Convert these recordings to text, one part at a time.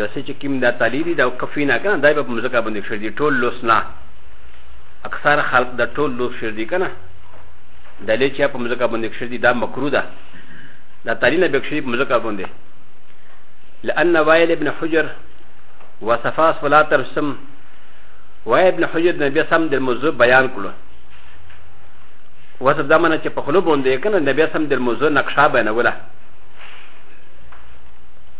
لو سي چې کیم دا تالی دي دا کفی نه کنه دای په مزکا باندې شر دي ټول لوس نه اکثر خلق د ټول لوس شر دي کنه د لې چې په مزکا باندې شر دي دا مکروه ده دا تالی نه بکشي په مزکا باندې لأن وائل ابن حجر وصفا صلاة الرسم وائل ابن حجر نبي سم د موضوع بیان کړو وصف دا منه چې په خلو باندې کنه نبي سم د موضوع نقشه بیانوله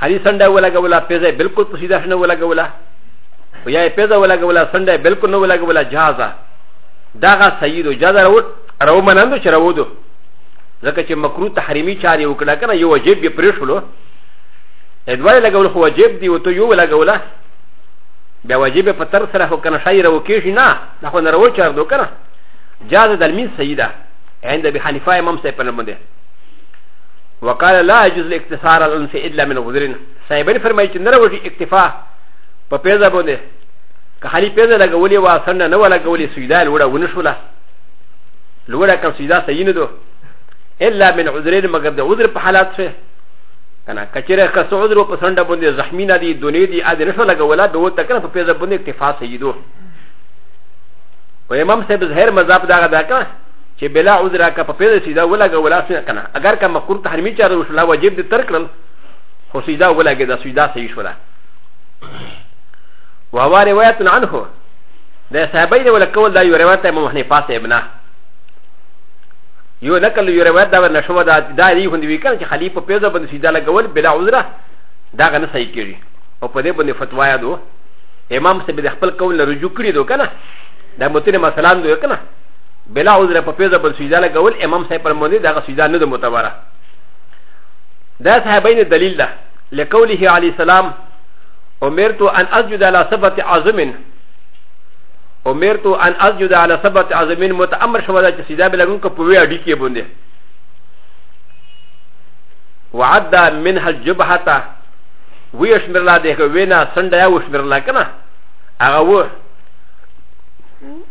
خالي سنډه ولګوله پیزه بالکل په سیده شنه ولګوله او یا پیزه ولګوله سنډه بالکل نه ولګوله جهازه دغه سید او جزا راوت راو منندو چې راودو ځکه چې مکروه تحریمي چاري وکړه کنه یو واجب به پرې شولو ادوار لګول خو واجب دی او ته یو لګوله بیا واجب په تر سره هو کنه شای راو کېږي نه نه خو نه راو چار دو کنه جاز د المین سیده عند ابي حنیفه امام صاحب په نوم دی وقال لا يجوز الاقتصار على الانس الا من غذرين صاحبين فرمائي چه نرى وجه اكتفاء پا پیزا بوده که خالی پیزا لگولی و سنه نو لگولی سجده لوڑا ونشولا لوڑا کم سجده سیین دو الا من عذرين مگر ده عذر پا حالات شوه کنه کچره کس عذر و پسند بوده زحمینا دی دونی دی آده نشو لگولا دو تکنه پا پیزا بوده اکتفاء سیدو و امام صاحب زهر مذاب داغ داکنه چې بلا عذر کا په پیدا سیدا ولګه ولا سینه کنه اگر کا مکروه تحریمی چاره وشلا واجب دې تر کړل خو سیدا ولګه دا سیدا صحیح شولا وهو روایت عنه د صحابه دې ولکول دا یو روایت امام حنیفه صاحب ابنه یو نقل یو روایت دا ورنه شو دا دا دی خوندې وی کړ چې خلیفہ په پیدا باندې سیدا لګول بلا عذر دا غنه صحیح کړي او په دې باندې فتوا یادو امام صاحب د خپل قول رجوع کړی دو کنه دا متنه مثلا دو کنه بلا عذر په پیزه بل سجده لګول امام صاحب پر باندې دغه سجده نه ده متبره دا صحابین دلیل ده لقوله علی السلام امرت ان اسجد على سبت عظم امرت ان اسجد على سبت عظم متامر شو دا چې سجده بلګون کو په وی اډی کې باندې وعد منها الجبهه ويشمر لا دغه وینا سنده وشمر لا کنه هغه و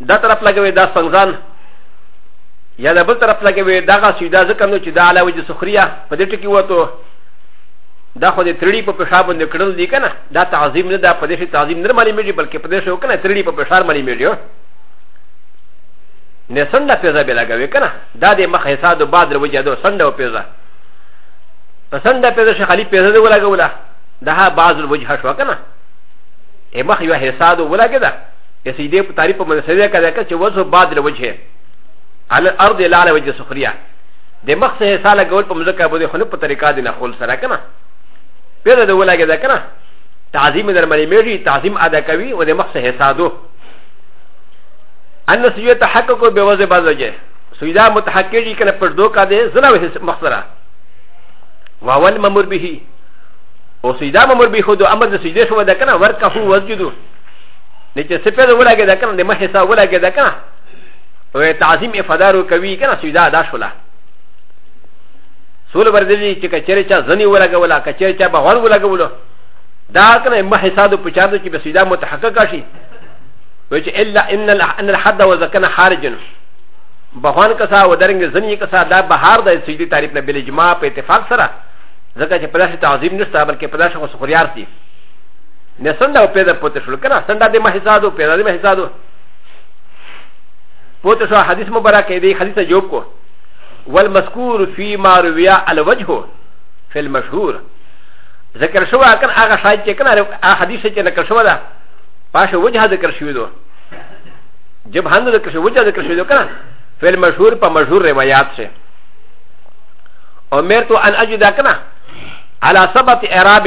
دا طرف لګوي دا سنگزان یا د بل طرف لګوي دا غا سجدا ځکه نو چې دا علاوه د سخریا په دې ټکی وته دا خو د ترړي په پښا باندې کړل دي کنه دا تعظیم نه دا په دې شي تعظیم نه مالي میږي بلکې په دې شو کنه ترړي په پښا مالي میږي نه سنده پیزا به لګوي کنه دا د مخ حساب د بعد وجه دا سنده او پیزا په سنده پیزا شي خالي پیزا دی ولګولا دا بعض الوجه شو کنه ا مخ یو حساب ولګه ده د سجدې په تعریف باندې سجده کړې که چې وجه بعد له وجهه على الارض لا على وجه سخريه د مخ سه حصہ لګول په مزکه باندې خو نه په طریقه دي نه خول سره کنه پیدا د ولاګه ده کنه تعظیم در باندې میږي تعظیم ادا کوي او د مخ سه حصہ دو ان سجده تحقق به وجه بعد وجه سجده متحقق دي کنه پر دوه کا دي زنا مخ سره واول ممر به او سجده ممر به خو د امر د سجده شو ده کنه ورکه هو وسجدو نه چې څه پیدا ولګې ده کنه د مخې سره ولګې ده کنه او تعظیم افادارو کوي کنه سوی دا دا شولا سول بردلی چې کچره چا ځنی ولګولا کچره چا بغور ولګولو دا کنه مخې سره د پچار چې به سیدا متحقق شي و چې الا ان ان الحد وزکن خارجن بهوان کسا و درنګ زنی کسا دا بهار د سجدي تعریف نه بل اجماع په اتفاق سره ځکه چې په داسې تعظیم نشته بلکې په داسې خو سخریار دي ن س ن د ا پ ي د ا پوتې شول کنه سنډا د محزادو پ ي د ا د محزادو پوتې شو حدیث مبارک دی حدیث جواب کو والمذکور فی ما رویا الوجه فی المشهور ذکر شو اکن هغه شاید چې کنه هغه حدیث چې نقل شو ده پاشه وجه ذکر شوی دو جب هند ذکر شوی وجه ذکر شوی دو کنه فی المشهور په مشهور روایت شه امرت ان اجد کنه على سبت اعراب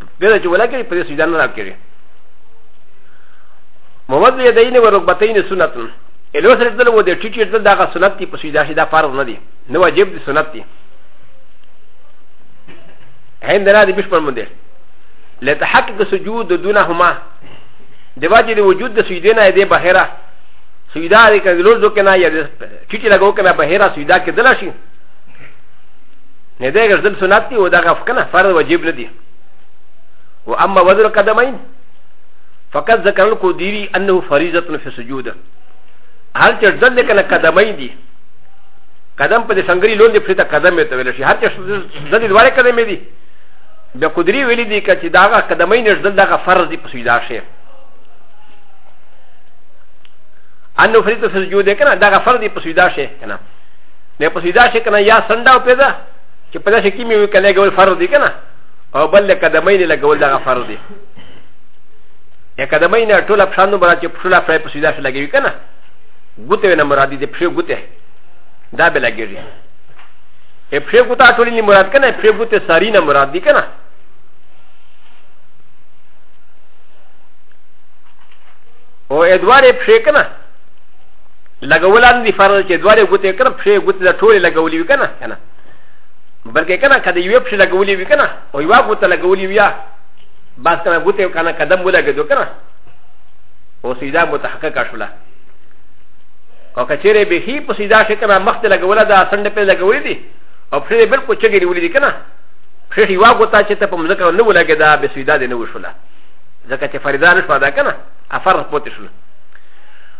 غير چې ولا کوي په سجده نه راکړي موضع يدين وركبتين سنت الو سره دل و دې ټیټ دل دغه سنت دی په سجده شي دا فرض نه دی نه واجب دی سنت دی هند را دي بشپړ مونږ لتحقق سجود دونهما د واجب وجود د سجده نه دی بهره سجده دې کله لوز وکنه یا ټیټ لګو کنه بهره سجده کې دل شي نه ده غزل سنت دی او دا غف کنه فرض واجب نه دی و اما وزر قدمین فقط ذکر القدیری انه فریضه فی سجود هر چې ځل کنه قدمین دی قدم په دې څنګه لون دی پرته قدم ته ویل شي هر چې ځل دواړه قدم دی بیا قدری ویل دی چې دا غ قدمین ځل دا غ فرض دی په سجدا شي انه فریضه فی سجود کنه دا غ فرض دی په سجدا شي کنه نه په سیدا شي کنه یا سنډا او پیدا چې په داسې کې مې وي کنه ګول فرض دي کنه او بل قدمین له ګول دغه فرض دي یا قدمین ټول افشانو برا چې پښلا فرای په سیدا شي لګوي کنه ګوته نه مراد دي پښې ګوته دا به لګوي ا پښې ګوته ټولې نه مراد کنه پښې ګوته ساری نه مراد دي کنه او ادوارې پښې کنه لګولان دي فرض چې دواړه ګوتې کړه پښې ګوتې د ټولې لګولې وي کنه کنه بلکې کنه کده یو پښې لګولې وي کنه او یو ګوتې لګولې وي بس کنه ګوتې کنه قدم ولګېدو کنه او سیدا متحقق شوله او کچېرې به هی په سیدا شي کنه مخ ته لګوله دا سند په لګولې دي او پښې بالکل چګې نیولې دي کنه پښې یو ګوتې چې ته په مزکه نه ولګېدا به سیدا دې نه وشوله ځکه چې فریدا نشو ادا کنه افر پوتې شوله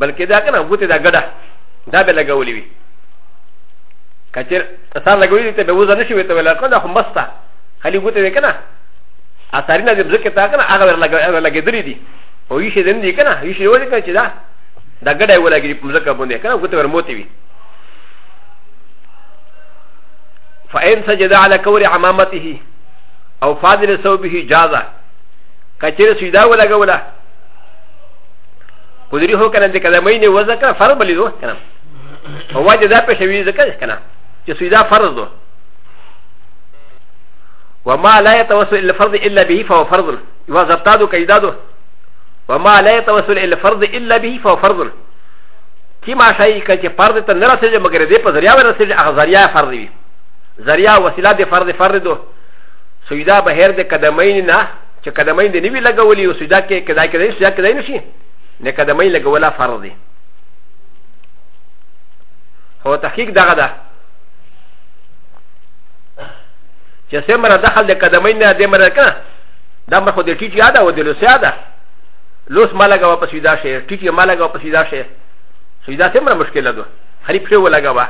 بلکې دا کنه غوته دا ګډه دا به لګولې وي کچر سار لګولې ته به وزه نشي وته ولا کنه خو مستا خلی غوته دې کنه اثرینه دې ځکه تا کنه هغه لګېدلې دي او یې شي دې دې کنه یې شي ولې کنه چې دا دا ګډه ولګي په ځکه باندې کنه غوته ورموتي وي فإن سجد على كور عمامته او فاضل صوبه جازا كثير سجدا ولا قولا په دې هو کنه د کلمې نه وځه کنه فرض بلی دوه کنه او واجب ده په شوی ذکر کنه چې سیدا فرض دوه وما لا يتوسل الى الفرض الا به فهو فرض وزبطادو كيدادو وما لا يتوسل الى الفرض الا به فهو فرض كي ما شيء كان كي فرض تنرى سجى مگر دي پا ذريعه ورى سجى اخ ذريعه فرض بي ذريعه وسيله دي فرض فرض دو سيدا بهر دي قدمين نه چې قدمي دې نه وي لګولي او سجده کې کدا کې دې سجده کې نه شي نه قدمي لګولا فرض دي هو تحقیق دغه ده چې سمره دخل د قدمي نه دې مره کنه دا مخ دې ټیټ یاده و دې لوس یاده لوس مالګه واپس سجده شي ټیټ مالګه واپس سجده شي سجده سمره مشکله ده خريب شو ولګوا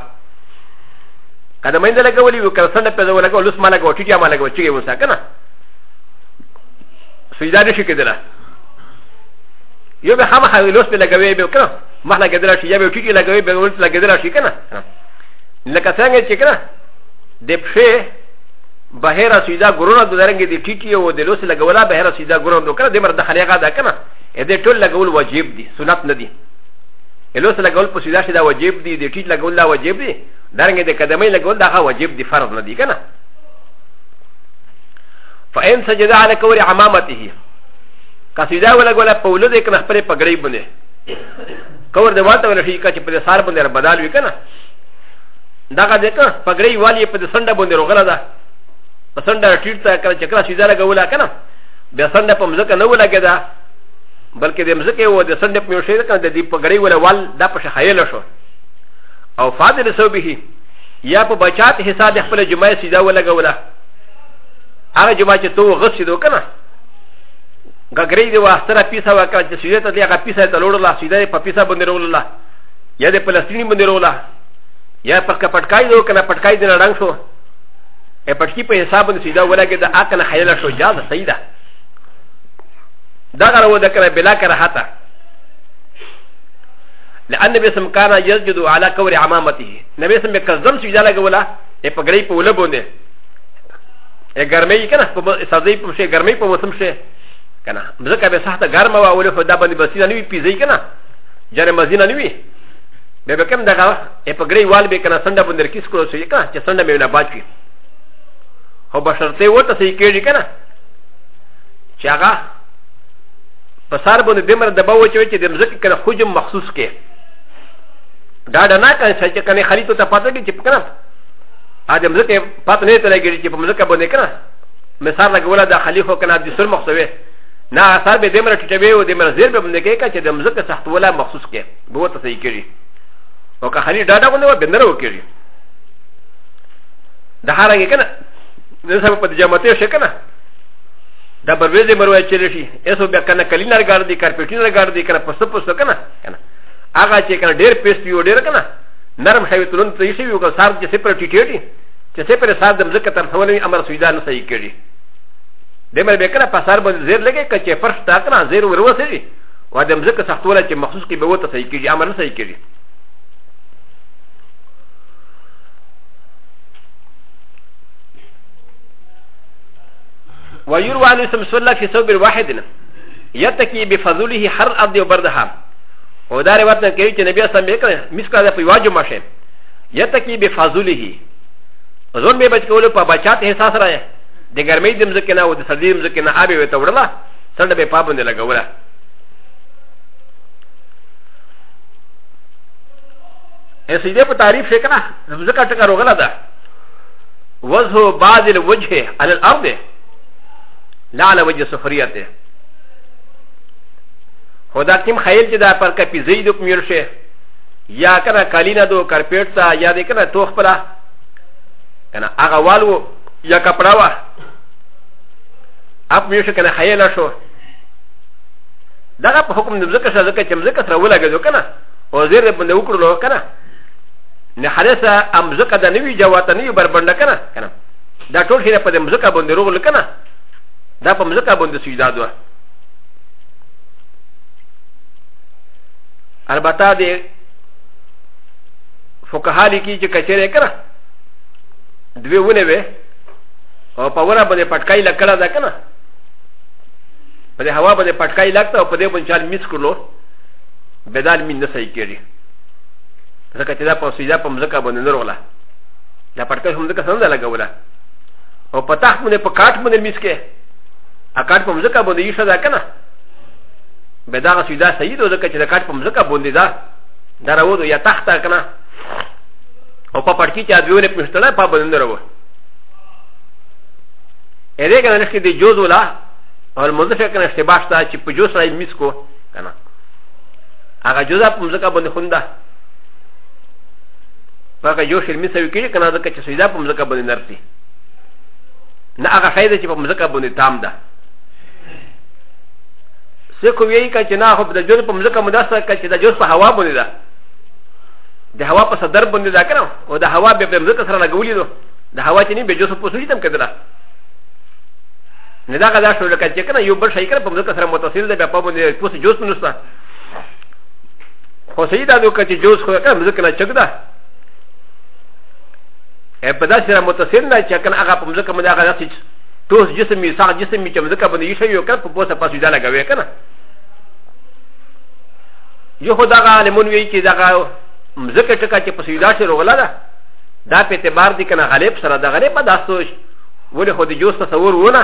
قدمي نه لګولي وکړ سند په ولګو لوس مالګه ټیټ مالګه چې وسا کنه سجده نشي کېدلی یو به خامخا لوس پې لګوي به که نه مخ لګېدلی شي یا به ټیټې لګوي به ولس لګېدلی شي که نه لکه څنګه چې که نه د پښې بهر سجده ګرونه د درنګې د ټیټې او د لوس لګولا بهر سجده ګرونه نو که نه د مرد خلیغه ده که نه د ټول لګول واجب دي سنت نه دي لوس لګول په سجده شي دا واجب دي د ټیټ لګول دا واجب دي درنګې د قدمې لګول دا واجب دي فرض نه دي که نه فإن سجد على كور عمامته كسيدا ولا ولا قول ذيك نخبر بقريب بني كور دواتا ولا شيء كاتب بدسار بني بدال وكنا دغه دې کنه پګړی والی په سنډه باندې روغله ده په سنډه ټیټ ته کله چکر شي زړه غولا کنه بیا سنډه په مزکه نه ولګه ده بلکې د مزکه و د سنډه په شي کنه د دې پګړی ولا وال دا په شخایل شو او فاضل سو به یا په بچات حساب خپل جمعې سیدا ولګه ولا هغه جمعه چې تو غسې دو کنه غګرې دی واستره پیسه وکړه چې سیده ته دی هغه پیسه ته لوړ لا سیده په پیسه باندې رول لا یا د فلسطینی باندې رول لا یا پر کا پټکای دو کنه پټکای دی رنګ شو ا پټکی په حساب باندې سیده ولګي د عقل خیال شو جاز سیده دا غره و د کنه بلا کړه هاته لان نبی سم کانا یسجد علی قور عمامته نبی سم به کزم سجده لګولا ا پګړی په ولبونه ا ګرمي کنه په سازي په شي ګرمي په موسم شي کنه ځکه به سخته ګرمه وا ولې په دا باندې بسینه نیوي پیزي کنه جره مزینه نیوي به به کوم دغه ا په ګری وال به کنه سنده بندر کیس کړو شي کنه چې سنده مې نه باچي هو بشرته وته سي کېږي کنه چې هغه په سر باندې دمر د باو چې چې د مزکه کنه حجم مخصوص کې دا دا نه کنه چې کنه خلیتو ته پاتې کې چې کنه ا د مزکه پات نه ته لګی چې په مزکه باندې کنه مثال لګولا د خلیفه کنه د سر مخسوي نه اثر به دمر ټټوي او دمر زیر به باندې کې چې د مزکه سخت ولا مخصوص کې به ته صحیح کړي او که خلی ډاډه غونډه و بندر وکړي د هرنګ کنه د سبب په جامته شي کنه د برویزې مروي چې لشي ایسو بیا کنه کلی نه ګار دي کارپټی نه ګار دي کنه پس پس کنه کنه هغه چې کنه ډیر پیست یو ډیر کنه نرم شوی تلون ته شي یو سار چې سپر ټیټېږي چې سپر سار د مزکه تر څولې امر سویدا نه صحیح کړي د مر به کړه په سار باندې زیر لګي که چې فرش تا کنه زیر وروسېږي و د مزکه سختوله چې مخصوص کې به وته صحیح کړي امر نه صحیح کړي ويروى عن اسم سلا في ثوب واحد يتكي بفضله حر الارض وبردها او دا روایت نه کوي چې نبی اسلام یې کړه مسکا د پیوا جمع شه یتکی به فضله ځون به بچ کولو په بچات احساس را د ګرمۍ د مزکه نه او د سردی مزکه نه آبه وته وړله سره به پابند لګوله ا س ي د ي ب ت ع ر ي ف ك ن ا مزكا تكارو غلطه وجه بعض الوجه على الارض لا على وجه سخريته هو دا کم خیل چې دا پر کپی زیدو په میل شي یا کنه کالینه دو کرپیټ ته یا دې کنه توخ پلا کنه هغه والو یا کپڑا وا اپ میشه کنه خیل شو دغه په حکم د ذکر سره ذکر چې مزکه سره ولګېدو کنه او زیر باندې وکړلو کنه نه حدثه ام ذکر د نوی جواته نوی بربنده کنه کنه دا ټول شي په مزکه باندې روغل کنه دا په مزکه باندې سجدا دوه البته د فقها لیکي چې کچېرې کړه دوی ونه وې او په ونه باندې پټکای لکړه ده کنه په دې هوا باندې پټکای لګته او په دې باندې چال میس کړلو بدال مين نه صحیح کېږي ځکه چې دا په سیدا په مزکه باندې نه روغله دا پټکای هم ځکه څنګه لګوله او په تخت باندې په کاټ باندې میس کې اکاټ په مزکه باندې یې شدا کنه به دا سیدا سید او زکه چې د کاټ په مزکه باندې دا دراو یا تخت کنه او په پړکی چې ادویونه پښتنه په باندې دراو ا دې کنه چې د جوز ولا او مزفه کنه اشتباه شته چې په جوز راي میس کو کنه هغه جوزا په مزکه باندې خونده هغه جوش میس وی کړي کنه زکه چې سیدا په مزکه باندې نرسي نه هغه خیزه چې په مزکه باندې تام ده سکو وی کا چې نه خو د جوز په مزکه مداسه کا چې د جوز په هوا باندې ده د هوا په صدر باندې ده کنه او د هوا به په مزکه سره لګولې ده د هوا چې نه به جوز په سوچ تم کېدله نه دا غدا شو لکه چې کنه یو بل شي کنه په مزکه سره متصل ده په باندې پوس جوز نشته خو سیدا دوی کا چې جوز خو کنه مزکه نه چګ ده ا په داسې سره متصل نه چې کنه هغه په مزکه باندې هغه داسې ټوس جسم یې ساق جسم یې چې مزکه باندې یې شوی کنه په پوسه پاسې دا لګوي کنه یو خو دغه عالمون وی چې دغه مزکه ټکا چې په سیدا شي روغلا ده دا په اعتبار دي کنه غالب سره د غریب داستو ولې خو د جوس تصور ونه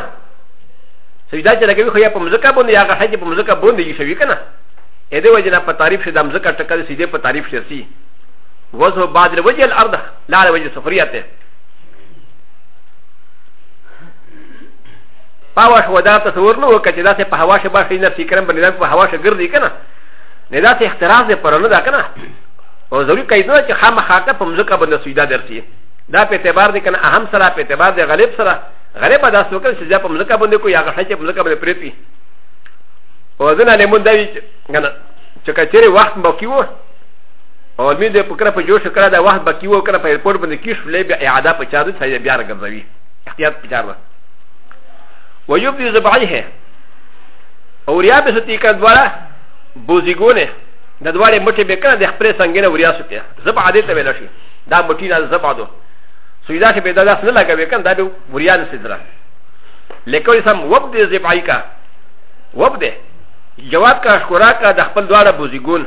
سیدا چې لګوي خو یا په مزکه باندې هغه حج په مزکه باندې یې شوی کنه ا د وجه نه په تعریف شي د مزکه ټکا د سیدې په تعریف شي سي وزه بعد الوجه الارض لا لا وجه سفريته پاوش ودا تصور نو کچې دا سه په هوا شه باشه نه فکرم باندې دا په هوا شه ګرځي کنه نه دا سه اختراز دې پرونه دا کنه او ضروري کای نه چې خامخا ته په مزکه باندې سویدا درسي دا په اعتبار دې کنه اهم سره په اعتبار دې غالب سره غالب دا څه وکړي چې په مزکه باندې کو یا غشه چې په مزکه باندې پریتی او ځنه له مونږ دی کنه چې کچېره وخت باقی وو او مين د پکره په جوش کړه دا وخت باقي و کړه په ایرپورټ باندې کې شولې بیا اعاده په چا د څه بیا راګرځوي احتیاط په چا ده و یو دې زبعیه او ریا به ستې کړه دواړه بوزیګونه د دواړه مټې به کړه د خپل څنګه نه وریا ستې زبع دې ته ویل شي دا مټی نه زبع دو سویدا چې به دا لاس نه لګوي کنه دا به وریا نه سدره لکه سم وب دې زبعی کا وب دې جواب کا شکرا کا د خپل دواړه بوزیګونه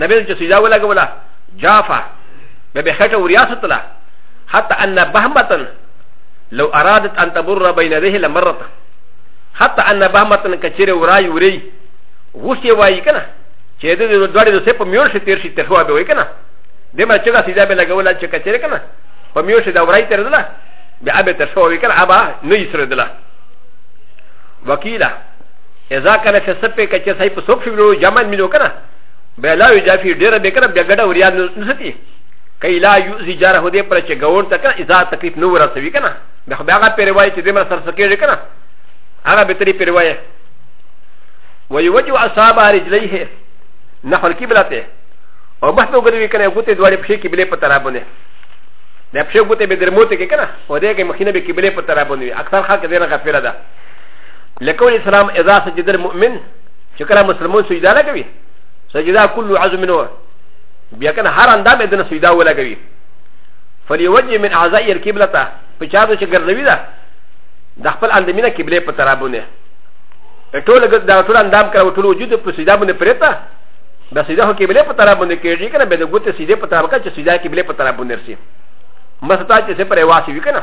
نبي چې سجده ولګوله جافا به به خټه وریاست له حتى ان بهمه لو ارادت ان تبر بين يديه لمرت حتى ان بهمه كثير وراي وري وشي واي كنا چې د دې دوړې د سپ میور شي تیر شي تر هوا به وای کنه د ما چې دا سیدا به لګول چې کچره کنه په میور شي دا ورای تر دلا به ابه تر شو وای کنه ابا نه یې سره دلا وکیلا اذا كان في سپه کچه صحیح په سوق شو جمع ملو کنه به لا یو جافي ډیر به کړه بیا ګډه وریا نه ستی کای لا یو زی جاره هده پر چې ګور تک اذا تکلیف نو ورسوي کنه به خو هغه پر روایت چې دمر سر سکیږي کنه هغه به تری پر روایت و یوجو اصحاب رجلیه نحل قبلته او مخ ته ګروي کنه ګوتې دواړې پښې قبله په طرف باندې د پښې ګوتې به درموته کې کنه او دې کې مخینه به قبله په طرف باندې اکثر خلک دې نه غفله ده لکه اسلام اذا سجد المؤمن چې کله مسلمان سجده لګوي سجده كل عزم منه بیا کنه هر اندام دنه سجده ولګوي فليوجه من اعضاء القبله ته په چا چې ګرځوي ده د خپل اندامینه قبله په ترابونه ټول دا ټول اندام کړو ټول وجود په سجده باندې پرېتا د سجده هو قبله په ترابونه کېږي کنه به د ګوت سجده په ترابونه چې سجده قبله په ترابونه رسي مستا چې سپره واسي وکنه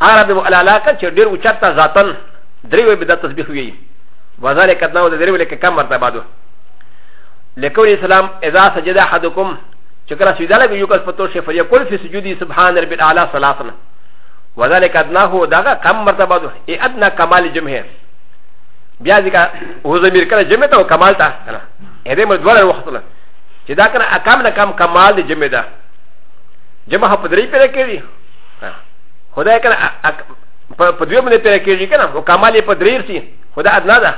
هغه د الالا کړ چې ډېر اوچته ذاتن درې وې به د تسبیح وي وذلك انه د درې وې لکه کم مرتبه ده لکه اسلام اذا سجد احدكم چې کله سجده لګي یو کس په تو شي فیقول فی سجودی سبحان رب الاعلى ثلاثا وذلك انه دغه کم مرتبه ده ای ادنا کمال جمعه بیا ځکه هو زمیر کله جمعه ته کمال ته کنه اې دې مر دوه وخت نه چې دا کنه اکم نه کم کمال دی جمعه ده جمعه په درې پیره کې خدای کنه په دوی باندې پیدا کیږي کنه او کمال یې په درې سي خدای ادنا ده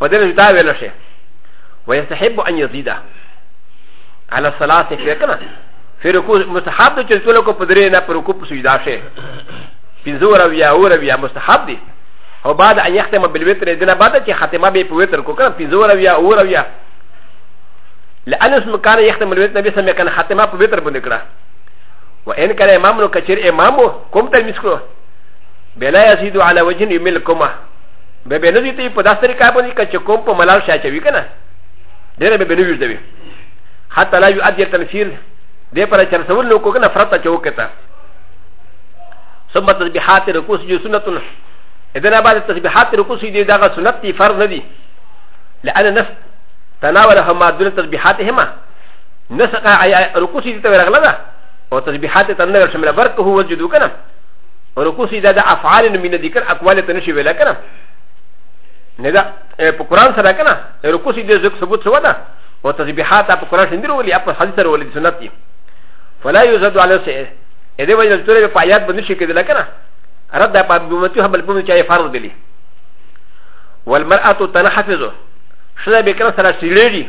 په دې نه دا ویل شي ويستحب ان يزيد على الصلاه في كنا في ركوع مستحب ده چې ټول کو په درې نه په رکوع په سجدا شي پنځور او یا اور بیا مستحب دي او بعد ان يختم بالوتر دنا بعد چې خاتمه به په وتر کو کنه پنځور او یا اور بیا لانس مکان يختم الوتر نبی سم کان خاتمه په وتر باندې کړه و ان کان امام نو کچر امام کوم تل مسکو بلا یزيد علی وجه یمل کومه به به نه دي ته په داسې طریقه باندې کچ کوم په ملال شای چوي کنه ډېر به به نه ویږدوي حتی لا یؤدی تنفیر دې پر چرسول نو کو کنه فرت چوکته ثم تسبيحات ركوس جو سنة إذن بعد تسبيحات ركوس دي داغا سنة دي فرض ندي لأن نفس تناولهما دون تسبيحاتهما نسق رکوع سي ته ورغله ده او تسبيحات ته نه شمل برکه هو وجدو کنه رکوع سي ده افعال من ذکر اقوال ته نشي ویل کنه نه ده په قران سره کنه رکوع سي ده ذکر ثبوت سو ده او تسبيحات په قران شندر ولي په حديث سره ولي سنت دي فلا يزاد على سي ا دې وجه تر په آیات باندې شي کېدل کنه رد په بمتي هبل په چا فرض دي والمرأة تنحفظه شنو بكرة سرى سيريري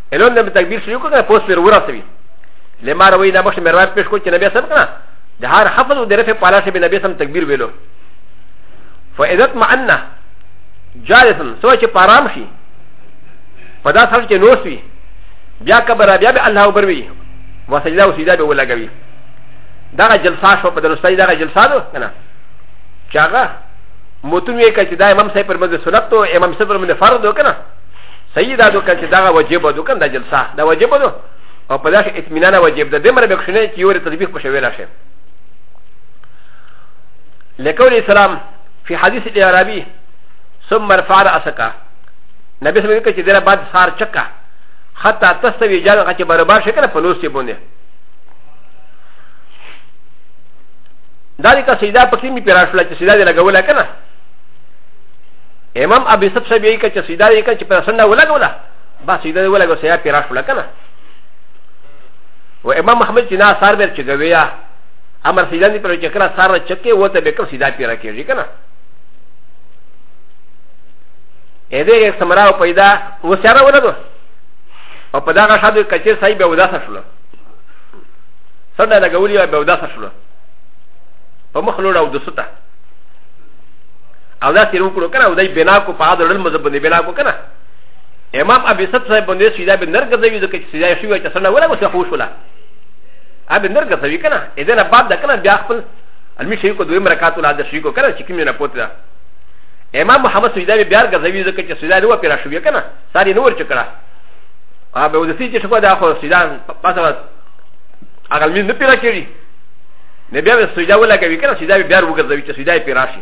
الون د تکبیر شروع کړه پوس پر ورسوي لما روي دا مخ مروان پیش کو چې نبی سم کنه د هر حفظ او د رفع په لاس به نبی سم تکبیر ویلو فائدت معنا جالسن سوچ پارام شي په دا سره چې نوس وي بیا کبر بیا به الله اکبر وي وسجدا او سجدا به ولګوي دا جلسه شو په درستای دا جلسه ده کنه چې هغه متون یې کړي چې دا امام صاحب پر مده سنت او امام صاحب پر مده فرض وکنه صحیح دا دو کنه چې دا واجب دو کنه دا جلسه دا واجب دو او په داسې اطمینان واجب ده د مر به کښنه چې یو تطبیق په شویل شي لکول اسلام فی حدیث الاعرابی ثم رفع راسك نبی سمې کې چې دره بعد سار چکا حتا تستوي جاګه چې برابر شي کنه په لوس کې بونه دا دې کا سیدا پکې می پیرا شو چې سیدا دې لګول کنه امام ابي سب سب يي كچ سيدا يي كچ پر سندا ولا ولا با سيدا ولا گو سيا پیراش ولا کنا و امام محمد چنا سار بر چگويا امر سيدا ني پر چکرا سار چکه و ته بكر سيدا پیرا کیږي کنا ا دې یک سمرا پیدا و سره ولا دو او په دا غشادو کچ ساي به ودا سره سندا لګولي به ودا سره په مخ لوړ او د ستا او دا سیرو کړو کنه او دای بنا کو په هغه ډول مذهب باندې بنا کو کنه امام ابي ست صاحب باندې سیدا به نر ګرځوي ځکه چې سیدا شو چې سره ولا وسه خوش ولا ابي نر ګرځوي کنه اذا نه بعد دا کنه بیا خپل المي شي کو دویم رکعات ولا د شي کو کنه چې کیمه نه پوت دا امام محمد سیدا به بیا ګرځوي ځکه چې سیدا نو پیرا شو کنه ساري نور چکړه هغه به ودسی چې شو دا خو سیدا پاسه هغه مين نه پیرا کړی نه بیا به سیدا ولا کوي کنه سیدا به بیا وګرځوي چې سیدا پیرا شي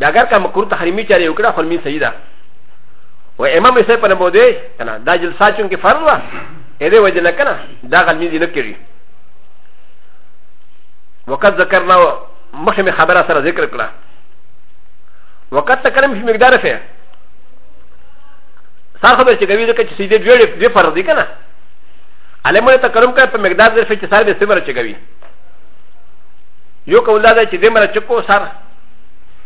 دا اگر که مکرو تحریمی چاره وکړه خو می صحیح ده و امام یې په نبو دی کنه دا جلسه چون کې فرض وا اې دې وجه نه کنه دا غلمی دې نه کړی وقد ذکرنا مخه می خبره سره ذکر کړه وقد تکلم فی مقدار فه سار خبر چې کوي ځکه چې سیده جوړې دې فرض دي کنه علمونه تکلم کوي په مقدار دې فه چې سار به سمره چې کوي یو کول دا چې دې مره چکو سره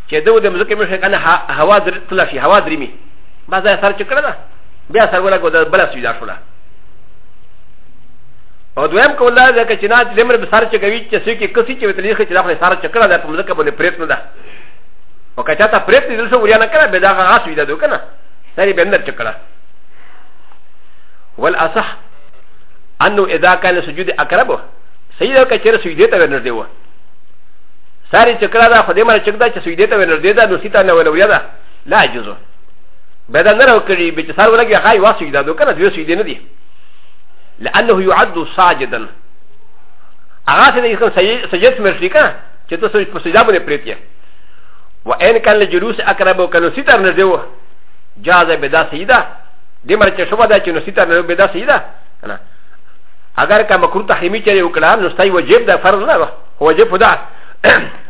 چې دو د مزکه مشه کنه هوا در تل شي هوا درمي ما زه سر چکړه ده بیا سر ولا کو د بل سوي دا شولا او دویم کول دا ځکه چې نه لمر به سر چکوي چې سې کې کسي چې وتلې چې دا خو سر چکړه ده په مزکه باندې پریت نه ده او کچا ته پریت دې سو وریا نه کړه به دا غا سوي ده کنه سری به اندر چکړه ول اصح انه اذا كان سجود اقربه سيدا كثير سجدته ونردوه ساري چکرا دا خدای مر چک دا چې سویدې ته ورنر دی دا نو سیتا نه ولوریا دا لا جزو به دا نه راکړي به چې سار ولګي خای واسو دا نو کنه دوی سویدې نه دي لانه يعد ساجدا هغه څه دې کوم سجد مرشي کنه چې ته سوي په سجدا باندې پریتیا و ان کان له جلوس اقرب او کنه سیتا نه دیو جاز به دا سیدا دې مر چې شوبه دا چې نو سیتا نه به دا سیدا کنه اگر کا مکروه تحریمی چره وکړه نو ستای وجب دا فرض نه وجه په دا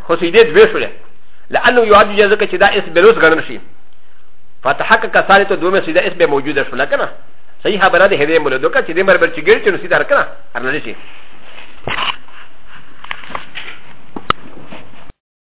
خو سیدې دوې شولې لانه یو عدد جزا کې چې دا اس بلوس ګڼل شي فتحقق سالته دومره سیده اس به موجوده شوله کنه صحیح خبره ده هدې مولا دوکا چې دې مربر چې ګر چې نو سیده کنه ارنه شي